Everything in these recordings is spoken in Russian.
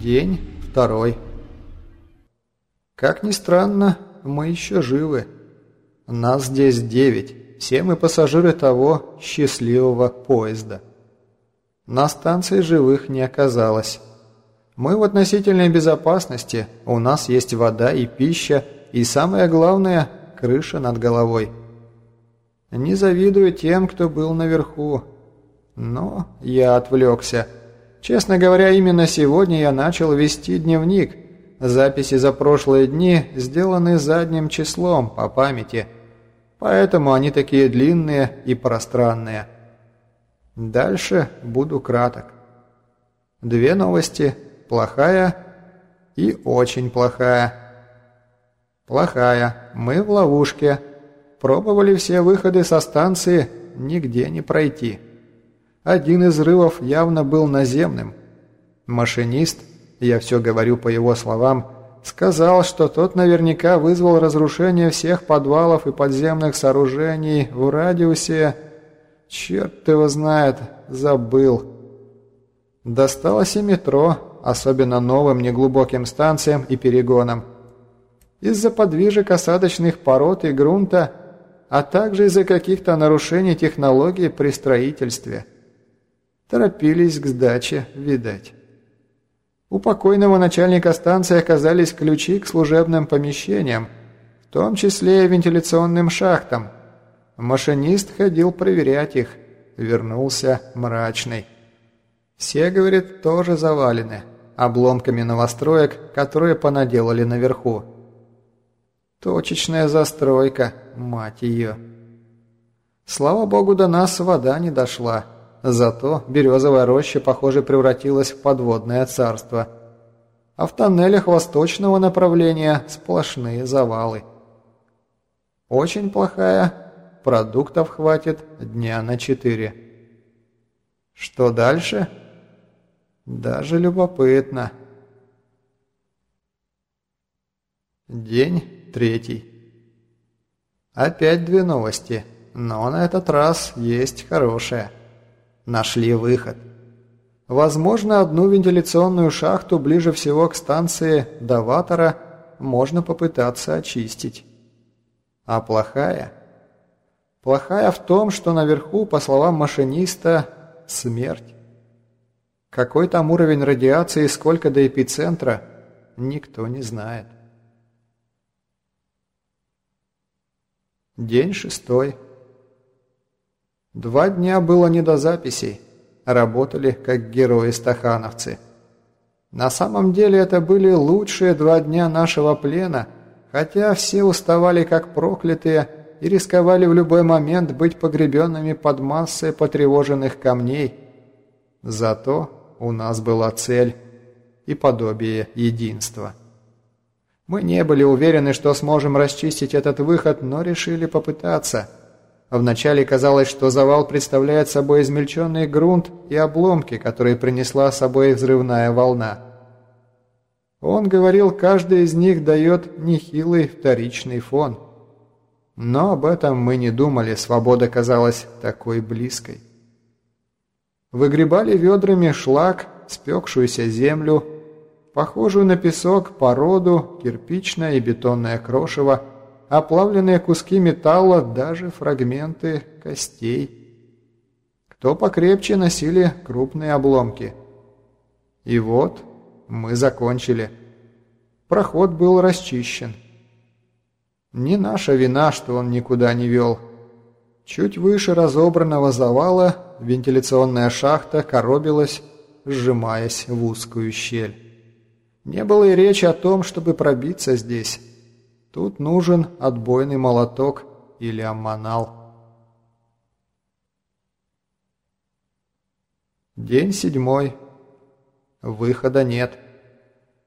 День второй. Как ни странно, мы еще живы. Нас здесь девять, все мы пассажиры того счастливого поезда. На станции живых не оказалось. Мы в относительной безопасности, у нас есть вода и пища, и самое главное – крыша над головой. Не завидую тем, кто был наверху. Но я отвлекся – Честно говоря, именно сегодня я начал вести дневник. Записи за прошлые дни сделаны задним числом по памяти, поэтому они такие длинные и пространные. Дальше буду краток. Две новости – плохая и очень плохая. Плохая. Мы в ловушке. Пробовали все выходы со станции, нигде не пройти. Один из взрывов явно был наземным. Машинист, я все говорю по его словам, сказал, что тот наверняка вызвал разрушение всех подвалов и подземных сооружений в радиусе... Черт его знает, забыл. Досталось и метро, особенно новым неглубоким станциям и перегонам. Из-за подвижек осадочных пород и грунта, а также из-за каких-то нарушений технологий при строительстве – Торопились к сдаче, видать. У покойного начальника станции оказались ключи к служебным помещениям, в том числе и вентиляционным шахтам. Машинист ходил проверять их, вернулся мрачный. Все, говорит, тоже завалены обломками новостроек, которые понаделали наверху. Точечная застройка, мать ее. Слава богу, до нас вода не дошла. Зато березовая роща, похоже, превратилась в подводное царство. А в тоннелях восточного направления сплошные завалы. Очень плохая. Продуктов хватит дня на четыре. Что дальше? Даже любопытно. День третий. Опять две новости, но на этот раз есть хорошая. Нашли выход. Возможно, одну вентиляционную шахту ближе всего к станции Даватора можно попытаться очистить. А плохая? Плохая в том, что наверху, по словам машиниста, смерть. Какой там уровень радиации и сколько до эпицентра, никто не знает. День шестой. Два дня было не до записей. Работали как герои-стахановцы. На самом деле это были лучшие два дня нашего плена, хотя все уставали как проклятые и рисковали в любой момент быть погребенными под массой потревоженных камней. Зато у нас была цель и подобие единства. Мы не были уверены, что сможем расчистить этот выход, но решили попытаться – Вначале казалось, что завал представляет собой измельченный грунт и обломки, которые принесла с собой взрывная волна. Он говорил, каждый из них дает нехилый вторичный фон. Но об этом мы не думали, свобода казалась такой близкой. Выгребали ведрами шлак, спекшуюся землю, похожую на песок породу, кирпичное и бетонное крошево, оплавленные куски металла, даже фрагменты костей. Кто покрепче носили крупные обломки. И вот мы закончили. Проход был расчищен. Не наша вина, что он никуда не вел. Чуть выше разобранного завала вентиляционная шахта коробилась, сжимаясь в узкую щель. Не было и речи о том, чтобы пробиться здесь. Тут нужен отбойный молоток или аммонал. День седьмой. Выхода нет.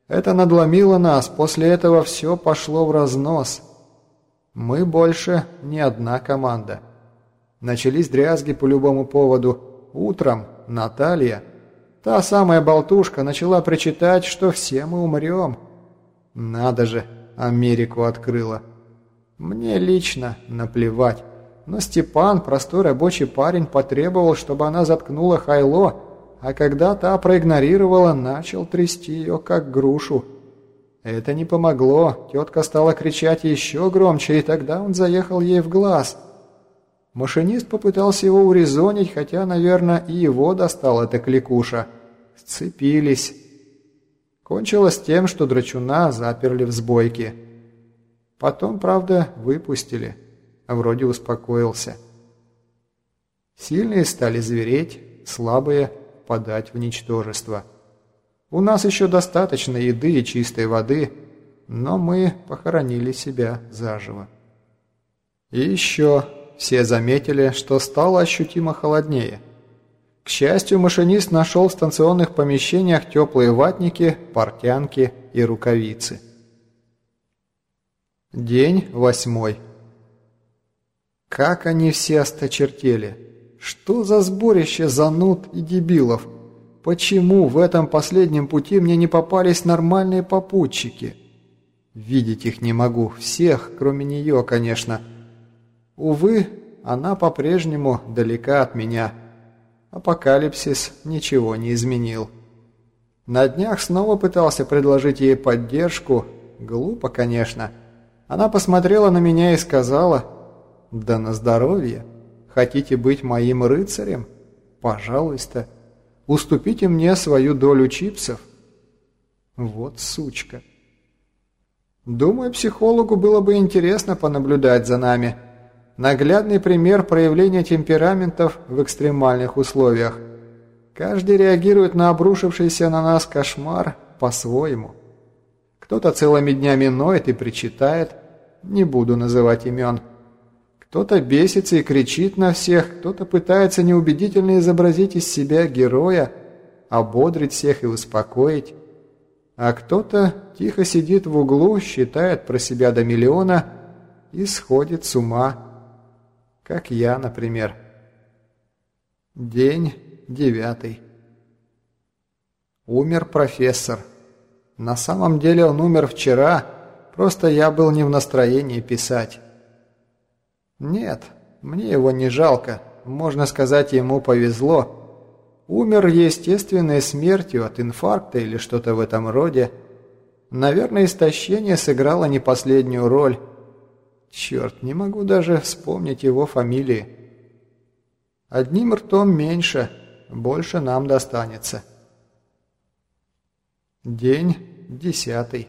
Это надломило нас, после этого все пошло в разнос. Мы больше не одна команда. Начались дрязги по любому поводу. Утром Наталья, та самая болтушка, начала причитать, что все мы умрем. Надо же, Америку открыла. Мне лично наплевать. Но Степан, простой рабочий парень, потребовал, чтобы она заткнула Хайло, а когда та проигнорировала, начал трясти ее как грушу. Это не помогло, тетка стала кричать еще громче, и тогда он заехал ей в глаз. Машинист попытался его урезонить, хотя, наверное, и его достал эта кликуша. Сцепились. Кончилось тем, что драчуна заперли в сбойке. Потом, правда, выпустили. А вроде успокоился. Сильные стали звереть, слабые – подать в ничтожество. У нас еще достаточно еды и чистой воды, но мы похоронили себя заживо. И еще все заметили, что стало ощутимо холоднее. К счастью, машинист нашел в станционных помещениях теплые ватники, портянки и рукавицы. День восьмой. Как они все осточертели! Что за сборище зануд и дебилов? Почему в этом последнем пути мне не попались нормальные попутчики? Видеть их не могу, всех, кроме нее, конечно. Увы, она по-прежнему далека от меня. Апокалипсис ничего не изменил. На днях снова пытался предложить ей поддержку. Глупо, конечно. Она посмотрела на меня и сказала «Да на здоровье». Хотите быть моим рыцарем? Пожалуйста, уступите мне свою долю чипсов. Вот сучка. Думаю, психологу было бы интересно понаблюдать за нами. Наглядный пример проявления темпераментов в экстремальных условиях. Каждый реагирует на обрушившийся на нас кошмар по-своему. Кто-то целыми днями ноет и причитает, не буду называть имен, кто-то бесится и кричит на всех, кто-то пытается неубедительно изобразить из себя героя, ободрить всех и успокоить. А кто-то тихо сидит в углу, считает про себя до миллиона и сходит с ума. Как я, например. День девятый. Умер профессор. На самом деле он умер вчера, просто я был не в настроении писать. Нет, мне его не жалко. Можно сказать, ему повезло. Умер естественной смертью от инфаркта или что-то в этом роде. Наверное, истощение сыграло не последнюю роль. Черт, не могу даже вспомнить его фамилии. Одним ртом меньше, больше нам достанется. День десятый.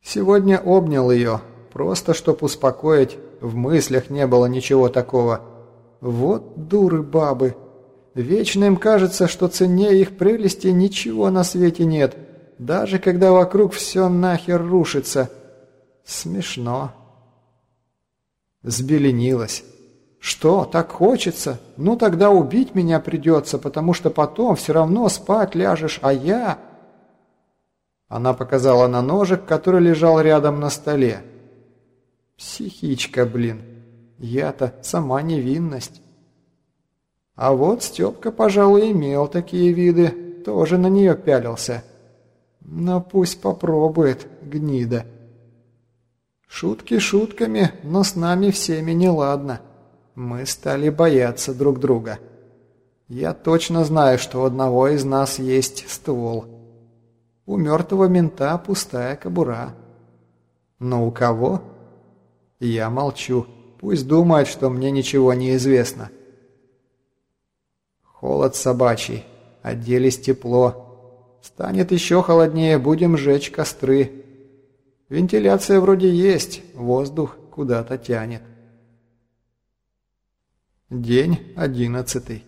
Сегодня обнял ее, Просто, чтоб успокоить, в мыслях не было ничего такого. Вот дуры бабы. Вечно им кажется, что цене их прелести ничего на свете нет, даже когда вокруг все нахер рушится. Смешно. Сбеленилась. «Что, так хочется? Ну тогда убить меня придется, потому что потом все равно спать ляжешь, а я...» Она показала на ножик, который лежал рядом на столе. Психичка, блин. Я-то сама невинность. А вот Степка, пожалуй, имел такие виды, тоже на нее пялился. Но пусть попробует, гнида. Шутки шутками, но с нами всеми неладно. Мы стали бояться друг друга. Я точно знаю, что у одного из нас есть ствол. У мертвого мента пустая кобура. Но у кого? Я молчу. Пусть думает, что мне ничего не известно. Холод собачий. Оделись тепло. Станет еще холоднее, будем жечь костры. Вентиляция вроде есть, воздух куда-то тянет. День одиннадцатый.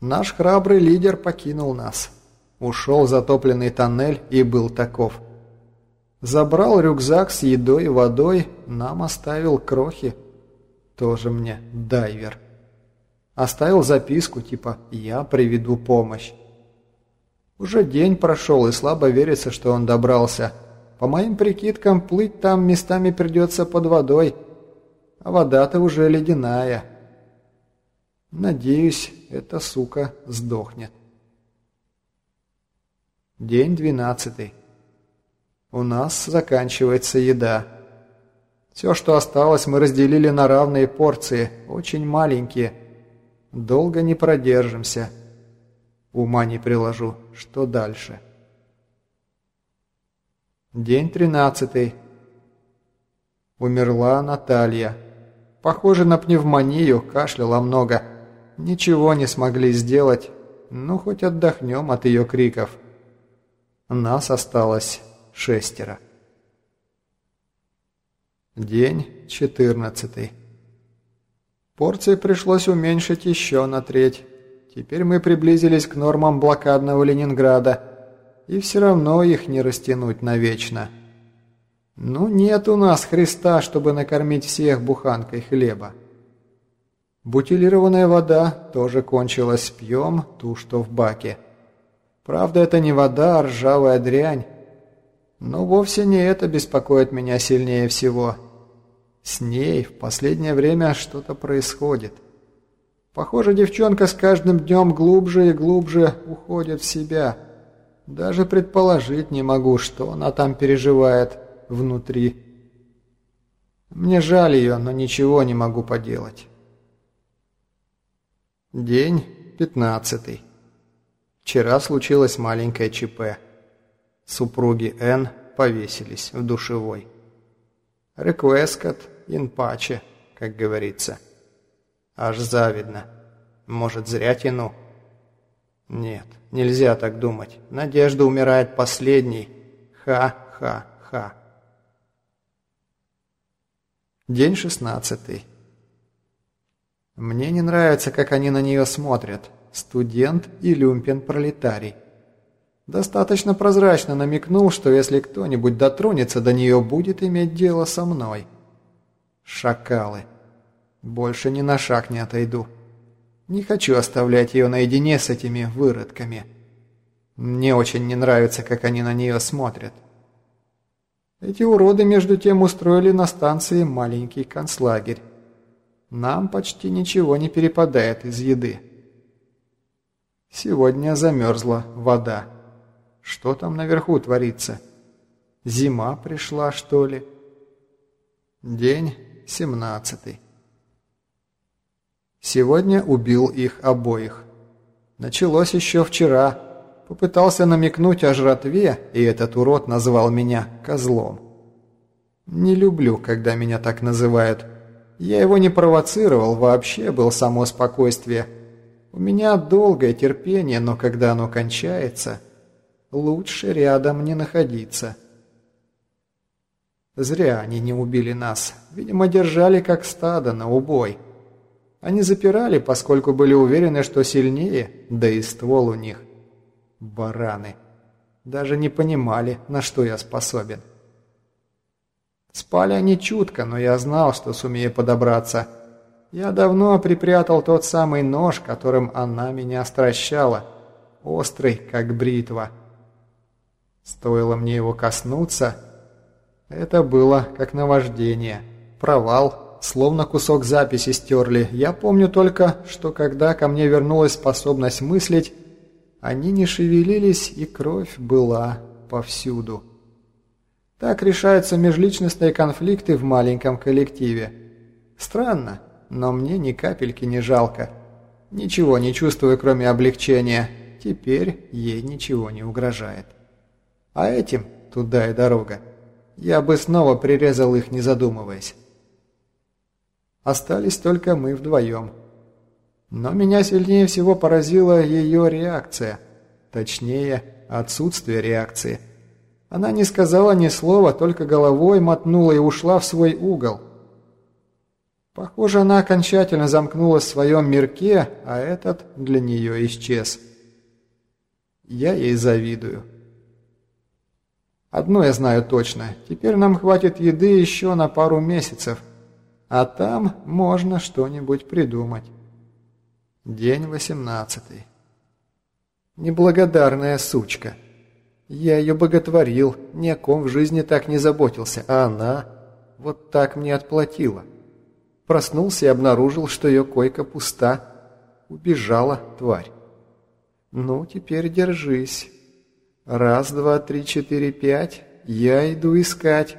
Наш храбрый лидер покинул нас. Ушел затопленный тоннель и был таков – Забрал рюкзак с едой и водой, нам оставил крохи. Тоже мне дайвер. Оставил записку типа «Я приведу помощь». Уже день прошел, и слабо верится, что он добрался. По моим прикидкам, плыть там местами придется под водой, а вода-то уже ледяная. Надеюсь, эта сука сдохнет. День двенадцатый. У нас заканчивается еда. Все, что осталось, мы разделили на равные порции, очень маленькие. Долго не продержимся. Ума не приложу. Что дальше? День тринадцатый. Умерла Наталья. Похоже на пневмонию, кашляла много. Ничего не смогли сделать. Ну, хоть отдохнем от ее криков. Нас осталось шестеро. День четырнадцатый. Порции пришлось уменьшить еще на треть. Теперь мы приблизились к нормам блокадного Ленинграда, и все равно их не растянуть навечно. Ну, нет у нас Христа, чтобы накормить всех буханкой хлеба. Бутилированная вода тоже кончилась, пьем ту, что в баке. Правда, это не вода, а ржавая дрянь. Но вовсе не это беспокоит меня сильнее всего. С ней в последнее время что-то происходит. Похоже, девчонка с каждым днем глубже и глубже уходит в себя. Даже предположить не могу, что она там переживает внутри. Мне жаль ее, но ничего не могу поделать. День пятнадцатый. Вчера случилось маленькое ЧП. Супруги Н повесились в душевой. Реквескат инпаче, как говорится. Аж завидно. Может, зря тяну? Нет, нельзя так думать. Надежда умирает последней. Ха-ха-ха. День шестнадцатый. Мне не нравится, как они на нее смотрят. Студент и люмпен-пролетарий. Достаточно прозрачно намекнул, что если кто-нибудь дотронется до нее, будет иметь дело со мной. Шакалы. Больше ни на шаг не отойду. Не хочу оставлять ее наедине с этими выродками. Мне очень не нравится, как они на нее смотрят. Эти уроды между тем устроили на станции маленький концлагерь. Нам почти ничего не перепадает из еды. Сегодня замерзла вода. Что там наверху творится? Зима пришла, что ли? День семнадцатый. Сегодня убил их обоих. Началось еще вчера, Попытался намекнуть о жратве, и этот урод назвал меня козлом. Не люблю, когда меня так называют. Я его не провоцировал, вообще был само спокойствие. У меня долгое терпение, но когда оно кончается, лучше рядом не находиться. Зря они не убили нас. Видимо, держали как стадо на убой. Они запирали, поскольку были уверены, что сильнее, да и ствол у них. Бараны. Даже не понимали, на что я способен. Спали они чутко, но я знал, что сумею подобраться. Я давно припрятал тот самый нож, которым она меня стращала. Острый, как бритва. Стоило мне его коснуться, это было как наваждение. Провал, словно кусок записи стерли. Я помню только, что когда ко мне вернулась способность мыслить, они не шевелились, и кровь была повсюду. Так решаются межличностные конфликты в маленьком коллективе. Странно, но мне ни капельки не жалко. Ничего не чувствую, кроме облегчения. Теперь ей ничего не угрожает. А этим туда и дорога. Я бы снова прирезал их, не задумываясь. Остались только мы вдвоем. Но меня сильнее всего поразила ее реакция. Точнее, отсутствие реакции. Она не сказала ни слова, только головой мотнула и ушла в свой угол. Похоже, она окончательно замкнулась в своем мирке, а этот для нее исчез. Я ей завидую. Одно я знаю точно. Теперь нам хватит еды еще на пару месяцев. А там можно что-нибудь придумать. День восемнадцатый. Неблагодарная сучка. Я ее боготворил, ни о ком в жизни так не заботился, а она вот так мне отплатила. Проснулся и обнаружил, что ее койка пуста. Убежала тварь. Ну, теперь держись. Раз, два, три, четыре, пять. Я иду искать.